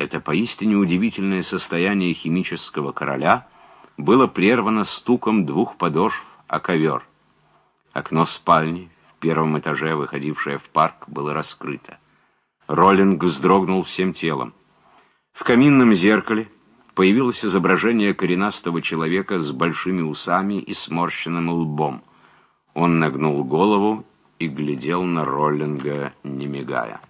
Это поистине удивительное состояние химического короля было прервано стуком двух подошв о ковер. Окно спальни в первом этаже, выходившее в парк, было раскрыто. Роллинг вздрогнул всем телом. В каминном зеркале появилось изображение коренастого человека с большими усами и сморщенным лбом. Он нагнул голову и глядел на Роллинга, не мигая.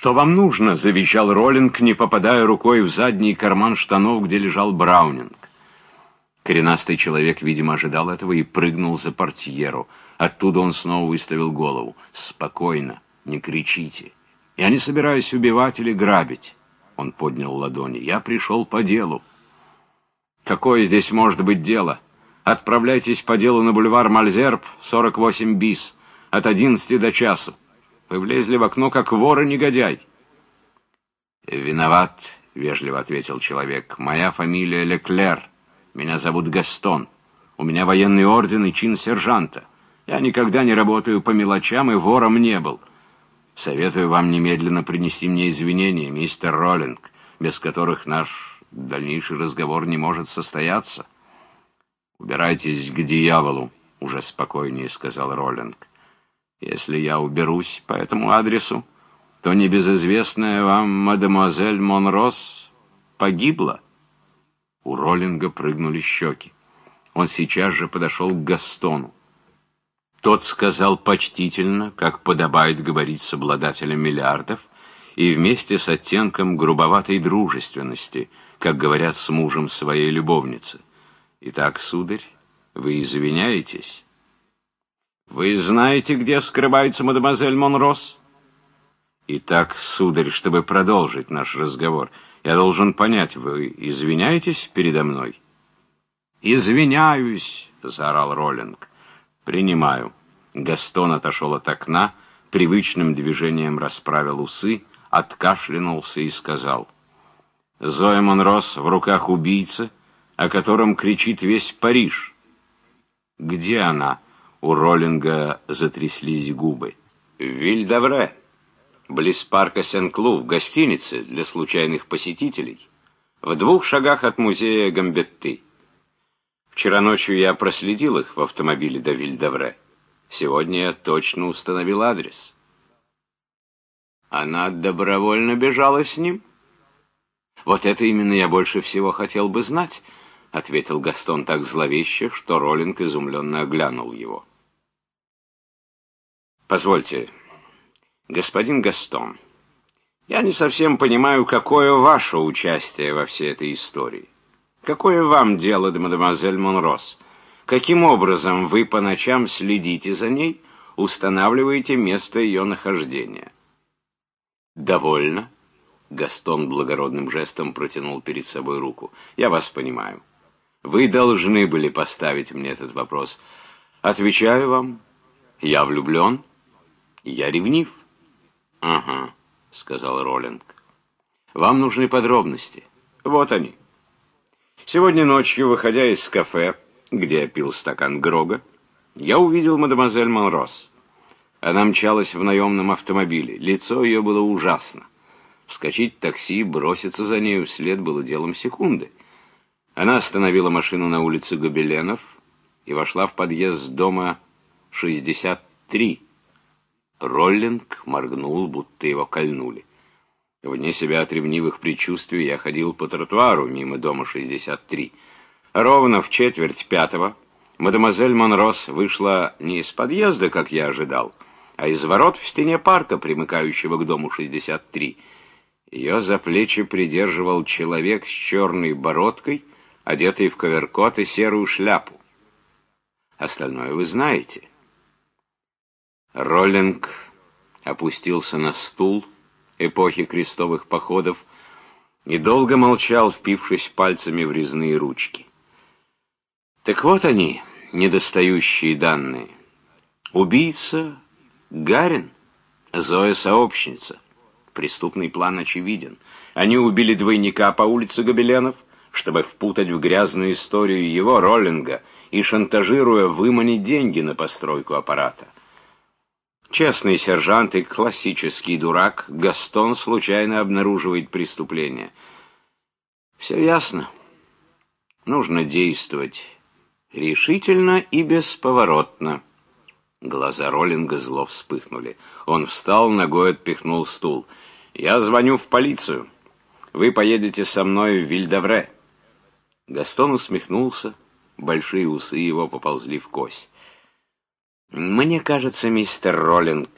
«Что вам нужно?» — завещал Роллинг, не попадая рукой в задний карман штанов, где лежал Браунинг. Коренастый человек, видимо, ожидал этого и прыгнул за портьеру. Оттуда он снова выставил голову. «Спокойно, не кричите. Я не собираюсь убивать или грабить». Он поднял ладони. «Я пришел по делу». «Какое здесь может быть дело?» «Отправляйтесь по делу на бульвар Мальзерб, 48 бис, от 11 до часу. Вы влезли в окно, как вор и негодяй». «Виноват», — вежливо ответил человек. «Моя фамилия Леклер». Меня зовут Гастон. У меня военный орден и чин сержанта. Я никогда не работаю по мелочам и вором не был. Советую вам немедленно принести мне извинения, мистер Роллинг, без которых наш дальнейший разговор не может состояться. «Убирайтесь к дьяволу», — уже спокойнее сказал Роллинг. «Если я уберусь по этому адресу, то небезызвестная вам мадемуазель Монрос погибла». У Роллинга прыгнули щеки. Он сейчас же подошел к Гастону. Тот сказал почтительно, как подобает говорить с обладателем миллиардов, и вместе с оттенком грубоватой дружественности, как говорят с мужем своей любовницы. «Итак, сударь, вы извиняетесь?» «Вы знаете, где скрывается мадемуазель Монрос?» «Итак, сударь, чтобы продолжить наш разговор...» Я должен понять, вы извиняетесь передо мной? «Извиняюсь!» — заорал Роллинг. «Принимаю». Гастон отошел от окна, привычным движением расправил усы, откашлянулся и сказал. «Зоя Монрос в руках убийцы, о котором кричит весь Париж». «Где она?» — у Роллинга затряслись губы. «В Вильдавре» близ парка Сен-Клу, в гостинице для случайных посетителей, в двух шагах от музея Гамбетты. Вчера ночью я проследил их в автомобиле до Вильдавре. Сегодня я точно установил адрес. Она добровольно бежала с ним? Вот это именно я больше всего хотел бы знать, ответил Гастон так зловеще, что Роллинг изумленно оглянул его. Позвольте, господин Гастон, я не совсем понимаю, какое ваше участие во всей этой истории. Какое вам дело мадемуазель Монрос? Каким образом вы по ночам следите за ней, устанавливаете место ее нахождения? Довольно. Гастон благородным жестом протянул перед собой руку. Я вас понимаю. Вы должны были поставить мне этот вопрос. Отвечаю вам. Я влюблен. Я ревнив. «Ага», — сказал Роллинг. «Вам нужны подробности. Вот они. Сегодня ночью, выходя из кафе, где я пил стакан Грога, я увидел мадемуазель Монрос. Она мчалась в наемном автомобиле. Лицо ее было ужасно. Вскочить в такси, броситься за нею вслед было делом секунды. Она остановила машину на улице Гобеленов и вошла в подъезд дома 63. Роллинг моргнул, будто его кольнули. Вне себя от ревнивых предчувствий я ходил по тротуару мимо дома 63. Ровно в четверть пятого мадемуазель Монрос вышла не из подъезда, как я ожидал, а из ворот в стене парка, примыкающего к дому 63. Ее за плечи придерживал человек с черной бородкой, одетый в коверкот и серую шляпу. Остальное вы знаете. Роллинг опустился на стул эпохи крестовых походов и долго молчал, впившись пальцами в резные ручки. Так вот они, недостающие данные. Убийца Гарин, Зоя сообщница. Преступный план очевиден. Они убили двойника по улице Гобеленов, чтобы впутать в грязную историю его, Роллинга, и шантажируя выманить деньги на постройку аппарата. Честный сержант и классический дурак Гастон случайно обнаруживает преступление. Все ясно. Нужно действовать решительно и бесповоротно. Глаза Роллинга зло вспыхнули. Он встал, ногой отпихнул стул. «Я звоню в полицию. Вы поедете со мной в Вильдавре». Гастон усмехнулся. Большие усы его поползли в кость. Мне кажется, мистер Роллинг,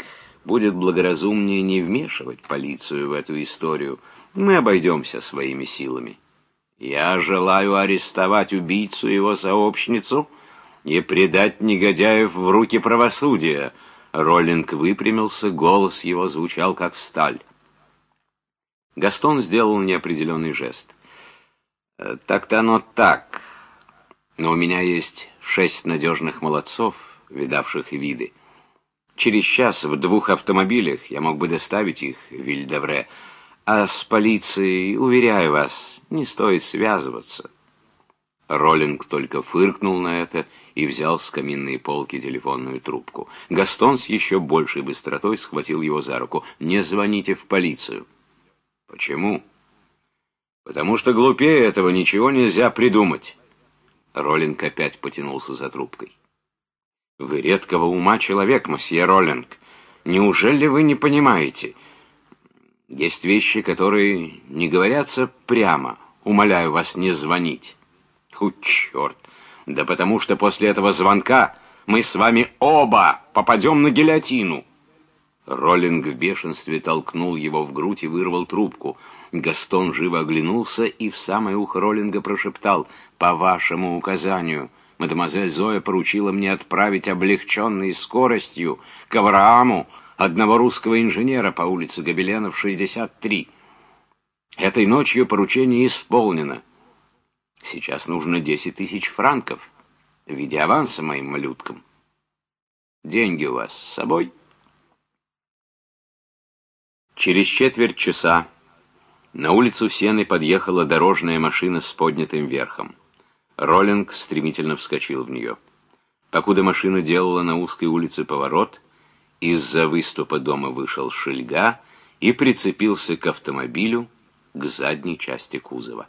будет благоразумнее не вмешивать полицию в эту историю. Мы обойдемся своими силами. Я желаю арестовать убийцу и его сообщницу и предать негодяев в руки правосудия. Роллинг выпрямился, голос его звучал как сталь. Гастон сделал неопределенный жест. «Э, «Так-то оно так. Но у меня есть шесть надежных молодцов» видавших виды. Через час в двух автомобилях я мог бы доставить их в Вильдевре, а с полицией, уверяю вас, не стоит связываться. Роллинг только фыркнул на это и взял с каминной полки телефонную трубку. Гастон с еще большей быстротой схватил его за руку. «Не звоните в полицию». «Почему?» «Потому что глупее этого ничего нельзя придумать». Роллинг опять потянулся за трубкой. Вы редкого ума человек, мосье Роллинг. Неужели вы не понимаете? Есть вещи, которые не говорятся прямо. Умоляю вас не звонить. Ху, черт. Да потому что после этого звонка мы с вами оба попадем на гильотину. Роллинг в бешенстве толкнул его в грудь и вырвал трубку. Гастон живо оглянулся и в самое ухо Роллинга прошептал «По вашему указанию». Мадемуазель Зоя поручила мне отправить облегченной скоростью к Аврааму одного русского инженера по улице Гобеленов, 63. Этой ночью поручение исполнено. Сейчас нужно 10 тысяч франков в виде аванса моим малюткам. Деньги у вас с собой? Через четверть часа на улицу Сены подъехала дорожная машина с поднятым верхом. Роллинг стремительно вскочил в нее. Покуда машина делала на узкой улице поворот, из-за выступа дома вышел шельга и прицепился к автомобилю, к задней части кузова.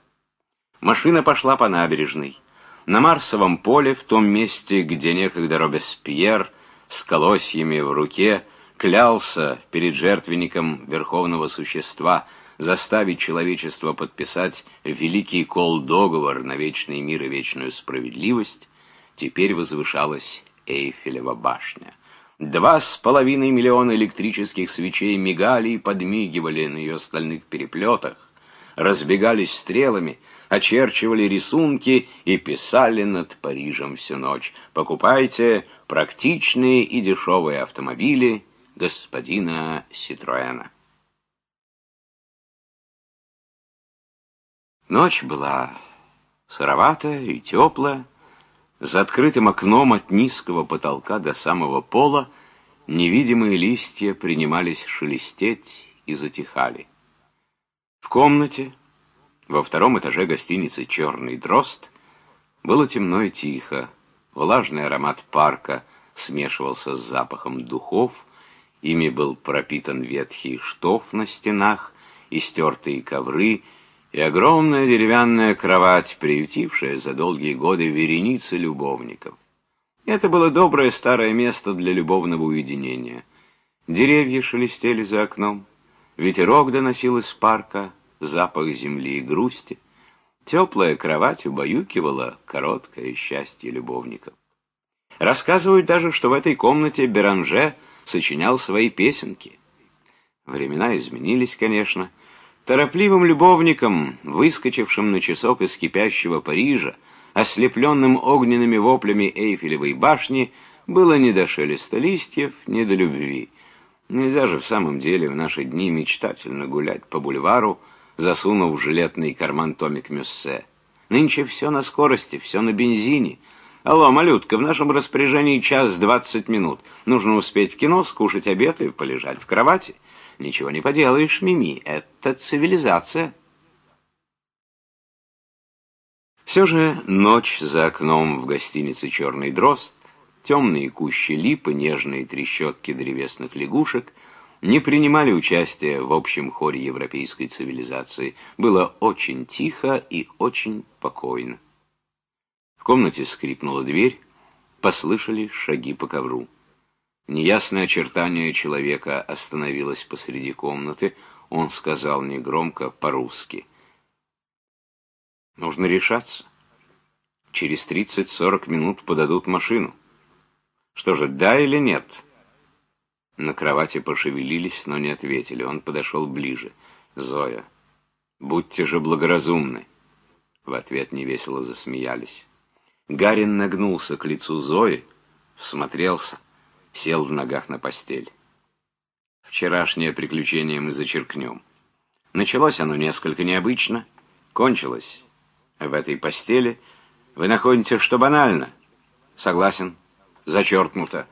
Машина пошла по набережной. На Марсовом поле, в том месте, где некогда Робеспьер с колосьями в руке клялся перед жертвенником верховного существа – заставить человечество подписать великий кол-договор на вечный мир и вечную справедливость, теперь возвышалась Эйфелева башня. Два с половиной миллиона электрических свечей мигали и подмигивали на ее стальных переплетах, разбегались стрелами, очерчивали рисунки и писали над Парижем всю ночь. Покупайте практичные и дешевые автомобили господина Ситроэна. Ночь была сыроватая и теплая. За открытым окном от низкого потолка до самого пола невидимые листья принимались шелестеть и затихали. В комнате, во втором этаже гостиницы «Черный дрозд», было темно и тихо. Влажный аромат парка смешивался с запахом духов, ими был пропитан ветхий штоф на стенах, истертые ковры — и огромная деревянная кровать, приютившая за долгие годы вереницы любовников. Это было доброе старое место для любовного уединения. Деревья шелестели за окном, ветерок доносил из парка запах земли и грусти. Теплая кровать убаюкивала короткое счастье любовников. Рассказывают даже, что в этой комнате Беранже сочинял свои песенки. Времена изменились, конечно, — Торопливым любовникам, выскочившим на часок из кипящего Парижа, ослепленным огненными воплями Эйфелевой башни, было не до шелеста листьев, не до любви. Нельзя же в самом деле в наши дни мечтательно гулять по бульвару, засунув в жилетный карман томик Мюссе. Нынче все на скорости, все на бензине. Алло, малютка, в нашем распоряжении час двадцать минут. Нужно успеть в кино, скушать обед и полежать в кровати. Ничего не поделаешь, Мими, это цивилизация. Все же ночь за окном в гостинице «Черный дрозд» темные кущи липы, нежные трещотки древесных лягушек не принимали участия в общем хоре европейской цивилизации. Было очень тихо и очень покойно. В комнате скрипнула дверь, послышали шаги по ковру. Неясное очертание человека остановилось посреди комнаты. Он сказал негромко по-русски. «Нужно решаться. Через 30-40 минут подадут машину. Что же, да или нет?» На кровати пошевелились, но не ответили. Он подошел ближе. «Зоя, будьте же благоразумны!» В ответ невесело засмеялись. Гарин нагнулся к лицу Зои, всмотрелся сел в ногах на постель. Вчерашнее приключение мы зачеркнем. Началось оно несколько необычно, кончилось. В этой постели вы находите, что банально. Согласен, зачеркнуто.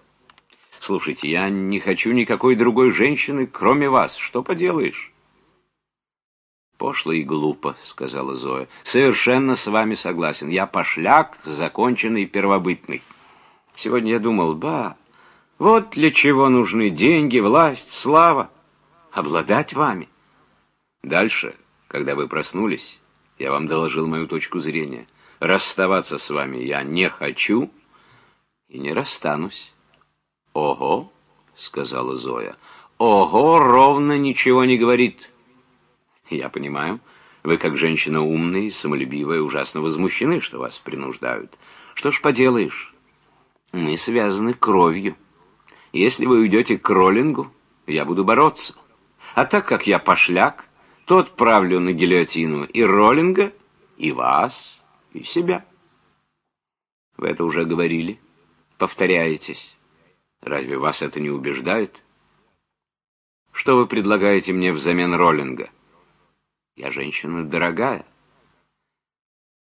Слушайте, я не хочу никакой другой женщины, кроме вас. Что поделаешь? Пошло и глупо, сказала Зоя. Совершенно с вами согласен. Я пошляк, законченный, первобытный. Сегодня я думал, ба, вот для чего нужны деньги, власть, слава. Обладать вами. Дальше, когда вы проснулись, я вам доложил мою точку зрения. Расставаться с вами я не хочу и не расстанусь. Ого, сказала Зоя. Ого, ровно ничего не говорит. Я понимаю, вы как женщина умная и самолюбивая ужасно возмущены, что вас принуждают. Что ж поделаешь, мы связаны кровью. Если вы уйдете к Роллингу, я буду бороться. А так как я пошляк, то отправлю на гильотину и Роллинга, и вас, и себя. Вы это уже говорили. Повторяетесь. Разве вас это не убеждает? Что вы предлагаете мне взамен Роллинга? Я женщина дорогая.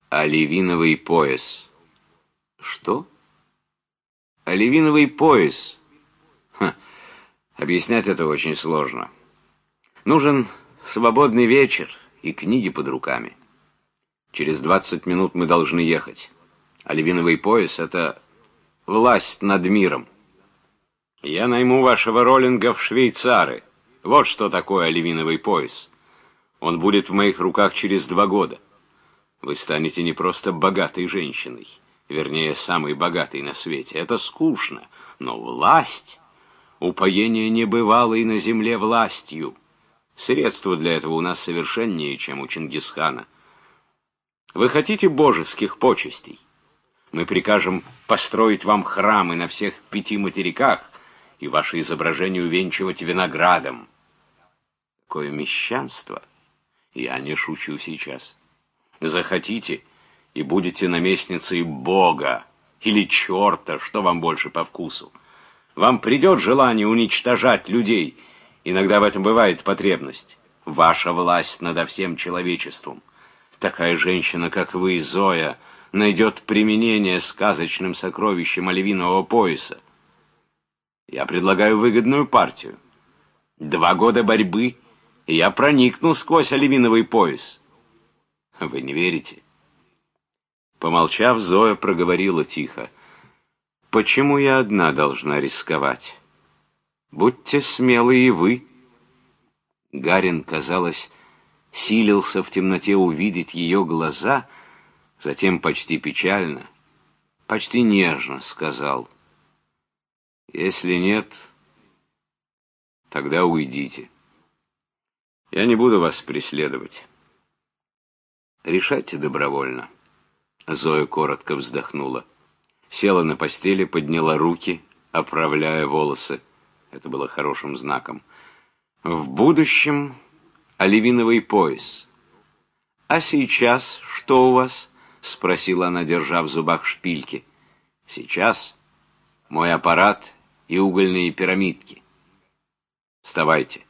Оливиновый пояс. Что? Оливиновый пояс. Объяснять это очень сложно. Нужен свободный вечер и книги под руками. Через 20 минут мы должны ехать. Оливиновый пояс — это власть над миром. Я найму вашего роллинга в швейцары. Вот что такое оливиновый пояс. Он будет в моих руках через два года. Вы станете не просто богатой женщиной, вернее, самой богатой на свете. Это скучно, но власть... Упоение не бывало и на земле властью. Средства для этого у нас совершеннее, чем у Чингисхана. Вы хотите божеских почестей? Мы прикажем построить вам храмы на всех пяти материках и ваше изображение увенчивать виноградом. Какое мещанство! Я не шучу сейчас. Захотите и будете наместницей Бога или черта, что вам больше по вкусу. Вам придет желание уничтожать людей. Иногда в этом бывает потребность. Ваша власть над всем человечеством. Такая женщина, как вы, Зоя, найдет применение сказочным сокровищем оливинового пояса. Я предлагаю выгодную партию. Два года борьбы, и я проникну сквозь оливиновый пояс. Вы не верите? Помолчав, Зоя проговорила тихо. Почему я одна должна рисковать? Будьте смелы и вы. Гарин, казалось, силился в темноте увидеть ее глаза, затем почти печально, почти нежно сказал, «Если нет, тогда уйдите. Я не буду вас преследовать. Решайте добровольно». Зоя коротко вздохнула села на постели, подняла руки, оправляя волосы. Это было хорошим знаком. В будущем оливиновый пояс. «А сейчас что у вас?» — спросила она, держа в зубах шпильки. «Сейчас мой аппарат и угольные пирамидки. Вставайте.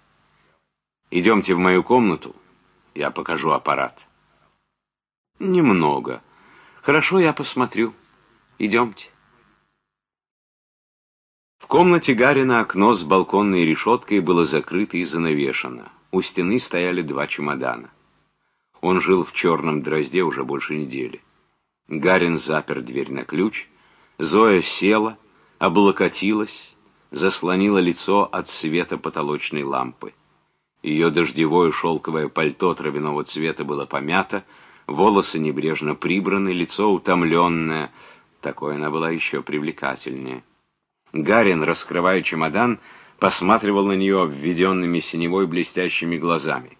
Идемте в мою комнату, я покажу аппарат». «Немного. Хорошо, я посмотрю». Идемте. В комнате Гарина окно с балконной решеткой было закрыто и занавешено. У стены стояли два чемодана. Он жил в черном дрозде уже больше недели. Гарин запер дверь на ключ. Зоя села, облокотилась, заслонила лицо от света потолочной лампы. Ее дождевое шелковое пальто травяного цвета было помято, волосы небрежно прибраны, лицо утомленное. Такой она была еще привлекательнее. Гарин, раскрывая чемодан, посматривал на нее обведенными синевой блестящими глазами.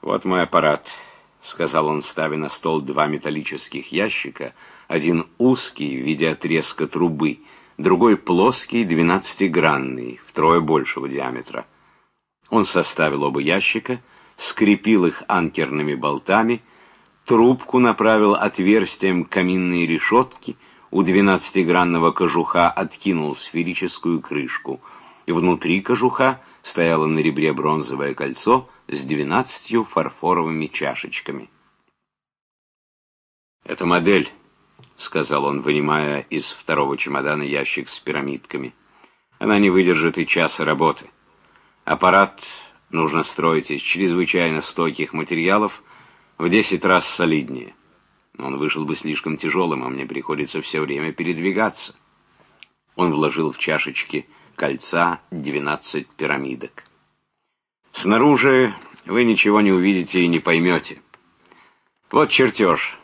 «Вот мой аппарат», — сказал он, ставя на стол два металлических ящика, один узкий в виде отрезка трубы, другой плоский, двенадцатигранный, втрое большего диаметра. Он составил оба ящика, скрепил их анкерными болтами, трубку направил отверстием каминные решетки, у двенадцатигранного кожуха откинул сферическую крышку, внутри кожуха стояло на ребре бронзовое кольцо с двенадцатью фарфоровыми чашечками. «Это модель», — сказал он, вынимая из второго чемодана ящик с пирамидками. «Она не выдержит и часа работы». Аппарат нужно строить из чрезвычайно стойких материалов в 10 раз солиднее. Он вышел бы слишком тяжелым, а мне приходится все время передвигаться. Он вложил в чашечки кольца 12 пирамидок. Снаружи вы ничего не увидите и не поймете. Вот чертеж,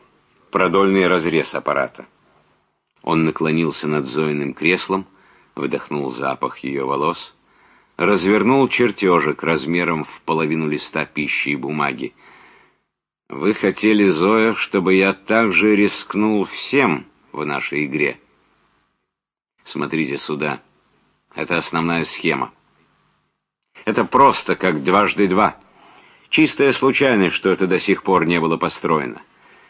продольный разрез аппарата. Он наклонился над Зоиным креслом, выдохнул запах ее волос — развернул чертежик размером в половину листа пищи и бумаги. «Вы хотели, Зоя, чтобы я также рискнул всем в нашей игре?» «Смотрите сюда. Это основная схема. Это просто как дважды два. Чистая случайность, что это до сих пор не было построено.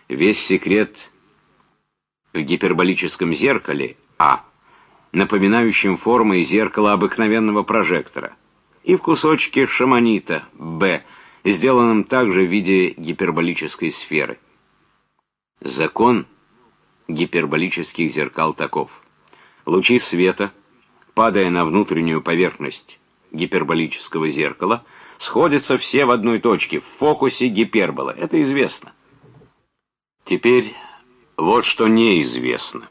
Весь секрет в гиперболическом зеркале А» напоминающим формой зеркала обыкновенного прожектора, и в кусочке шаманита Б, сделанном также в виде гиперболической сферы. Закон гиперболических зеркал таков. Лучи света, падая на внутреннюю поверхность гиперболического зеркала, сходятся все в одной точке, в фокусе гипербола. Это известно. Теперь вот что неизвестно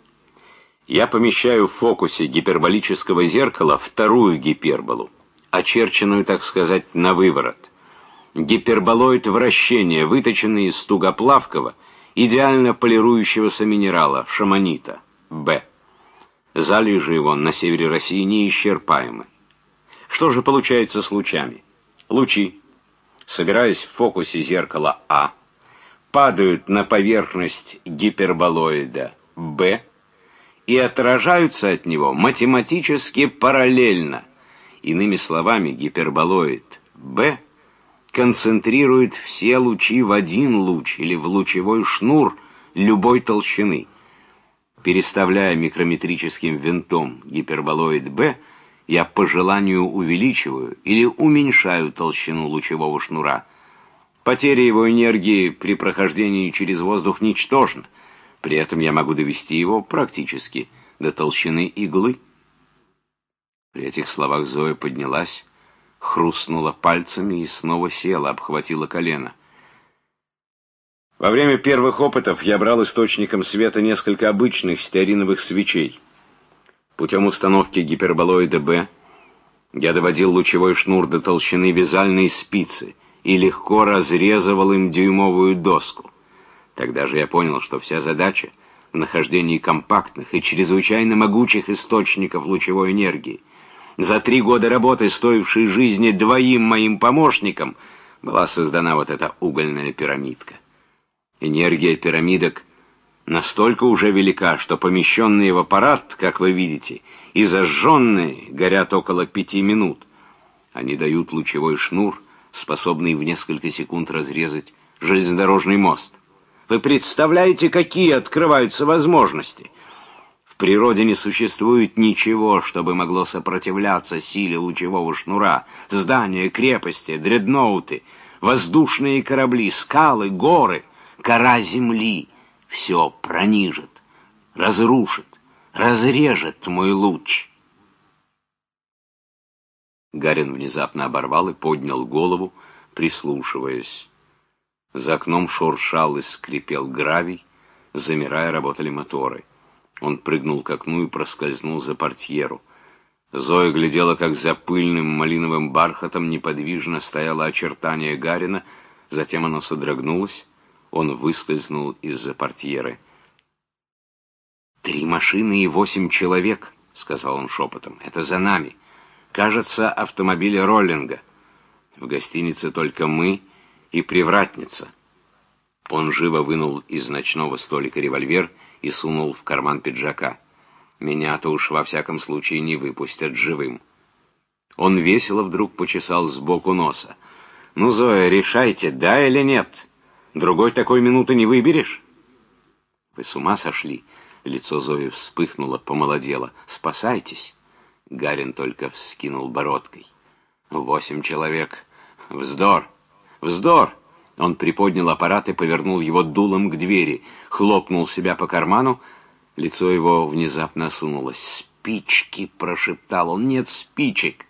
я помещаю в фокусе гиперболического зеркала вторую гиперболу, очерченную, так сказать, на выворот. Гиперболоид вращения, выточенный из тугоплавкого, идеально полирующегося минерала, шаманита, Б. Залежи его на севере России неисчерпаемы. Что же получается с лучами? Лучи, собираясь в фокусе зеркала А, падают на поверхность гиперболоида Б, и отражаются от него математически параллельно. Иными словами, гиперболоид B концентрирует все лучи в один луч или в лучевой шнур любой толщины. Переставляя микрометрическим винтом гиперболоид B, я по желанию увеличиваю или уменьшаю толщину лучевого шнура. Потеря его энергии при прохождении через воздух ничтожна. При этом я могу довести его практически до толщины иглы. При этих словах Зоя поднялась, хрустнула пальцами и снова села, обхватила колено. Во время первых опытов я брал источником света несколько обычных стеариновых свечей. Путем установки гиперболоида Б я доводил лучевой шнур до толщины вязальной спицы и легко разрезывал им дюймовую доску. Тогда же я понял, что вся задача в нахождении компактных и чрезвычайно могучих источников лучевой энергии. За три года работы, стоившей жизни двоим моим помощникам, была создана вот эта угольная пирамидка. Энергия пирамидок настолько уже велика, что помещенные в аппарат, как вы видите, и зажженные горят около пяти минут. Они дают лучевой шнур, способный в несколько секунд разрезать железнодорожный мост. Вы представляете, какие открываются возможности? В природе не существует ничего, чтобы могло сопротивляться силе лучевого шнура. Здания, крепости, дредноуты, воздушные корабли, скалы, горы, кора земли. Все пронижит, разрушит, разрежет мой луч. Гарин внезапно оборвал и поднял голову, прислушиваясь. За окном шуршал и скрипел гравий, замирая работали моторы. Он прыгнул к окну и проскользнул за портьеру. Зоя глядела, как за пыльным малиновым бархатом неподвижно стояло очертание Гарина, затем оно содрогнулось, он выскользнул из-за портьеры. «Три машины и восемь человек», — сказал он шепотом, — «это за нами. Кажется, автомобили Роллинга. В гостинице только мы и привратница». Он живо вынул из ночного столика револьвер и сунул в карман пиджака. Меня-то уж во всяком случае не выпустят живым. Он весело вдруг почесал сбоку носа. «Ну, Зоя, решайте, да или нет? Другой такой минуты не выберешь?» «Вы с ума сошли?» Лицо Зои вспыхнуло, помолодело. «Спасайтесь!» Гарин только вскинул бородкой. «Восемь человек. Вздор! Вздор!» Он приподнял аппарат и повернул его дулом к двери, хлопнул себя по карману, лицо его внезапно осунулось. «Спички!» — прошептал он. «Нет спичек!»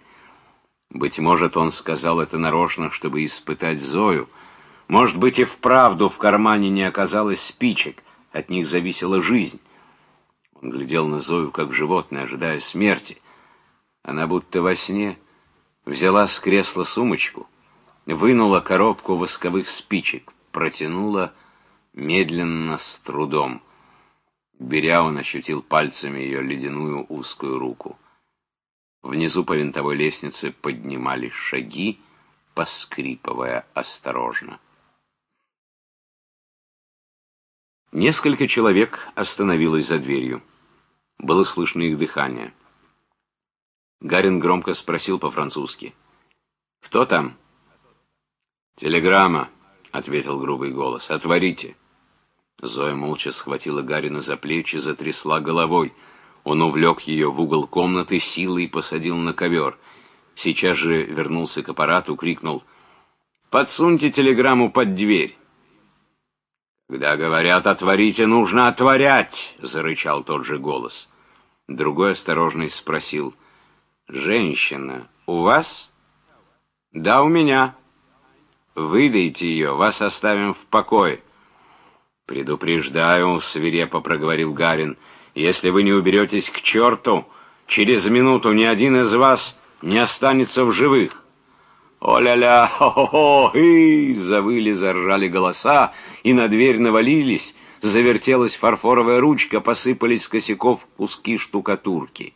Быть может, он сказал это нарочно, чтобы испытать Зою. Может быть, и вправду в кармане не оказалось спичек. От них зависела жизнь. Он глядел на Зою, как животное, ожидая смерти. Она будто во сне взяла с кресла сумочку — вынула коробку восковых спичек, протянула медленно, с трудом. Беря, он ощутил пальцами ее ледяную узкую руку. Внизу по винтовой лестнице поднимались шаги, поскрипывая осторожно. Несколько человек остановилось за дверью. Было слышно их дыхание. Гарин громко спросил по-французски. «Кто там?» «Телеграмма», — ответил грубый голос. «Отворите». Зоя молча схватила Гарина за плечи, затрясла головой. Он увлек ее в угол комнаты, силой посадил на ковер. Сейчас же вернулся к аппарату, крикнул «Подсуньте телеграмму под дверь». «Когда говорят «отворите», нужно отворять!» — зарычал тот же голос. Другой осторожный спросил «Женщина, у вас?» «Да, у меня». Выдайте ее, вас оставим в покое. «Предупреждаю», — свирепо проговорил Гарин, — «если вы не уберетесь к черту, через минуту ни один из вас не останется в живых». «О-ля-ля! Хо-хо-хо!» Завыли, заржали голоса, и на дверь навалились, завертелась фарфоровая ручка, посыпались с косяков куски штукатурки.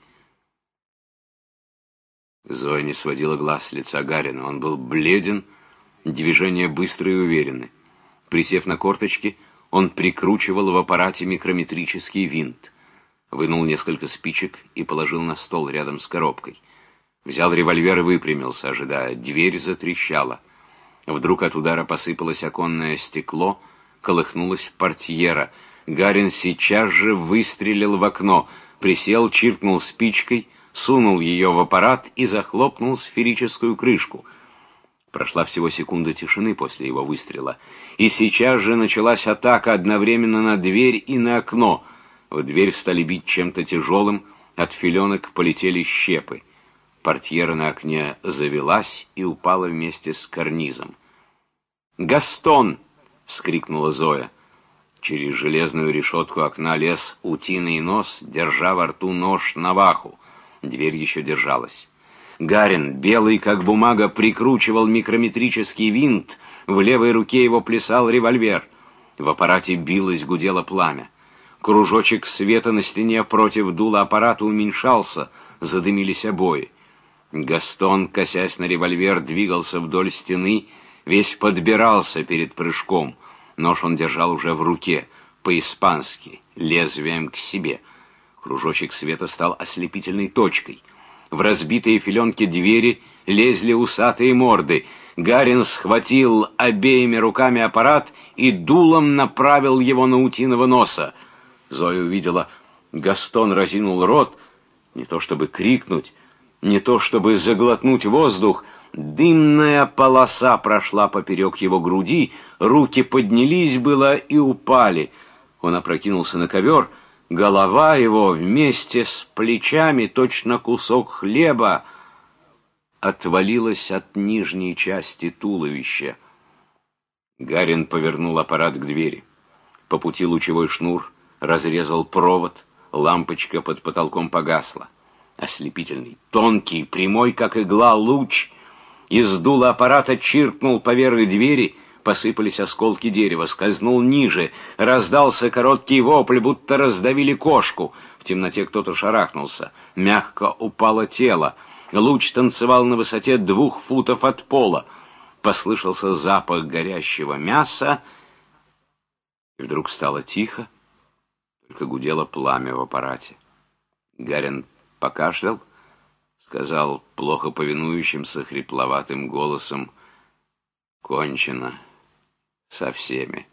Зоя не сводила глаз с лица Гарина. Он был бледен, — Движения быстрые и уверенны. Присев на корточки, он прикручивал в аппарате микрометрический винт. Вынул несколько спичек и положил на стол рядом с коробкой. Взял револьвер и выпрямился, ожидая. Дверь затрещала. Вдруг от удара посыпалось оконное стекло, колыхнулась портьера. Гарин сейчас же выстрелил в окно, присел, чиркнул спичкой, сунул ее в аппарат и захлопнул сферическую крышку — Прошла всего секунда тишины после его выстрела. И сейчас же началась атака одновременно на дверь и на окно. В дверь стали бить чем-то тяжелым, от филенок полетели щепы. Портьера на окне завелась и упала вместе с карнизом. «Гастон!» — вскрикнула Зоя. Через железную решетку окна лез утиный нос, держа во рту нож наваху. Дверь еще держалась. Гарин, белый как бумага, прикручивал микрометрический винт, в левой руке его плясал револьвер. В аппарате билось, гудело пламя. Кружочек света на стене против дула аппарата уменьшался, задымились обои. Гастон, косясь на револьвер, двигался вдоль стены, весь подбирался перед прыжком. Нож он держал уже в руке, по-испански, лезвием к себе. Кружочек света стал ослепительной точкой — в разбитые филенки двери лезли усатые морды. Гарин схватил обеими руками аппарат и дулом направил его на утиного носа. Зоя увидела, Гастон разинул рот, не то чтобы крикнуть, не то чтобы заглотнуть воздух, Дымная полоса прошла поперек его груди, руки поднялись было и упали. Он опрокинулся на ковер, Голова его вместе с плечами, точно кусок хлеба, отвалилась от нижней части туловища. Гарин повернул аппарат к двери. По пути лучевой шнур разрезал провод, Лампочка под потолком погасла. Ослепительный, тонкий, прямой, как игла, луч из дула аппарата чиркнул поверх двери, посыпались осколки дерева, скользнул ниже, раздался короткий вопль, будто раздавили кошку. В темноте кто-то шарахнулся, мягко упало тело. Луч танцевал на высоте двух футов от пола. Послышался запах горящего мяса, и вдруг стало тихо, только гудело пламя в аппарате. Гарин покашлял, сказал плохо повинующимся хрипловатым голосом «Кончено со всеми».